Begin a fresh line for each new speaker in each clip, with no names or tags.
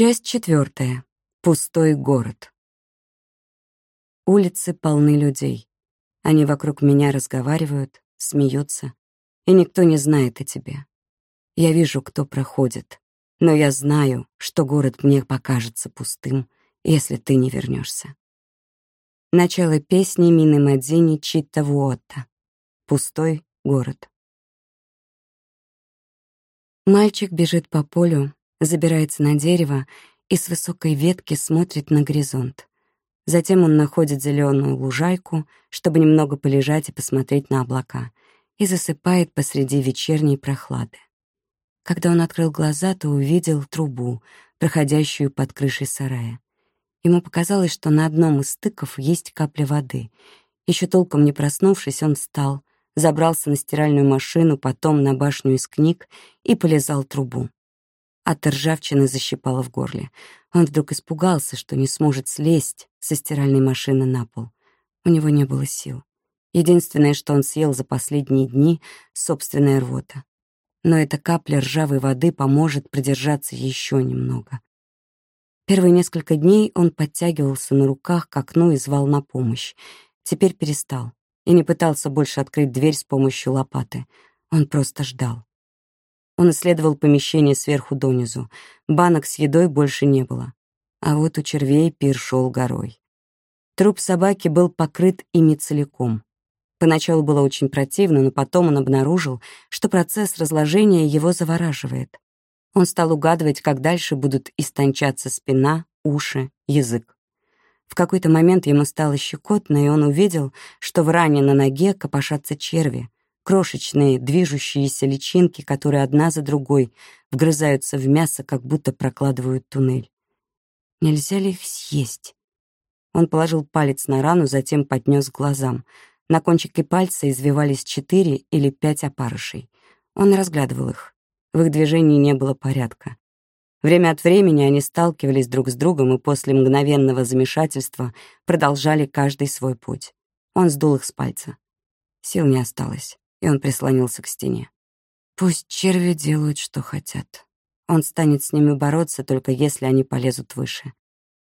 Часть четвертая. Пустой город. Улицы полны людей. Они вокруг меня разговаривают, смеются, и никто не знает о тебе. Я вижу, кто проходит, но я знаю, что город мне покажется пустым, если ты не вернешься. Начало песни Мины Мадзини Читта Вуотта. Пустой город. Мальчик бежит по полю, забирается на дерево и с высокой ветки смотрит на горизонт. Затем он находит зеленую лужайку, чтобы немного полежать и посмотреть на облака, и засыпает посреди вечерней прохлады. Когда он открыл глаза, то увидел трубу, проходящую под крышей сарая. Ему показалось, что на одном из стыков есть капля воды. Еще толком не проснувшись, он встал, забрался на стиральную машину, потом на башню из книг и полезал трубу. От ржавчины защипало в горле. Он вдруг испугался, что не сможет слезть со стиральной машины на пол. У него не было сил. Единственное, что он съел за последние дни — собственная рвота. Но эта капля ржавой воды поможет продержаться еще немного. Первые несколько дней он подтягивался на руках к окну и звал на помощь. Теперь перестал и не пытался больше открыть дверь с помощью лопаты. Он просто ждал. Он исследовал помещение сверху донизу. Банок с едой больше не было. А вот у червей пир шел горой. Труп собаки был покрыт ими целиком. Поначалу было очень противно, но потом он обнаружил, что процесс разложения его завораживает. Он стал угадывать, как дальше будут истончаться спина, уши, язык. В какой-то момент ему стало щекотно, и он увидел, что в ране на ноге копошатся черви, крошечные движущиеся личинки, которые одна за другой вгрызаются в мясо, как будто прокладывают туннель. Нельзя ли их съесть? Он положил палец на рану, затем поднес к глазам. На кончике пальца извивались четыре или пять опарышей. Он разглядывал их. В их движении не было порядка. Время от времени они сталкивались друг с другом и после мгновенного замешательства продолжали каждый свой путь. Он сдул их с пальца. Сил не осталось, и он прислонился к стене. Пусть черви делают, что хотят. Он станет с ними бороться, только если они полезут выше.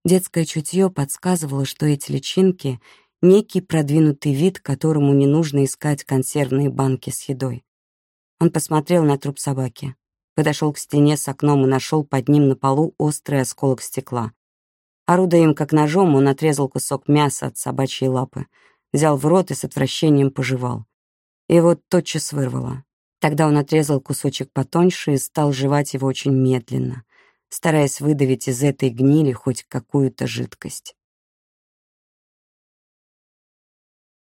Детское чутье подсказывало, что эти личинки — некий продвинутый вид, которому не нужно искать консервные банки с едой. Он посмотрел на труп собаки. Подошел к стене с окном и нашел под ним на полу острый осколок стекла. Орудуя им как ножом, он отрезал кусок мяса от собачьей лапы, взял в рот и с отвращением пожевал. Его тотчас вырвало. Тогда он отрезал кусочек потоньше и стал жевать его очень медленно, стараясь выдавить из этой гнили хоть какую-то жидкость.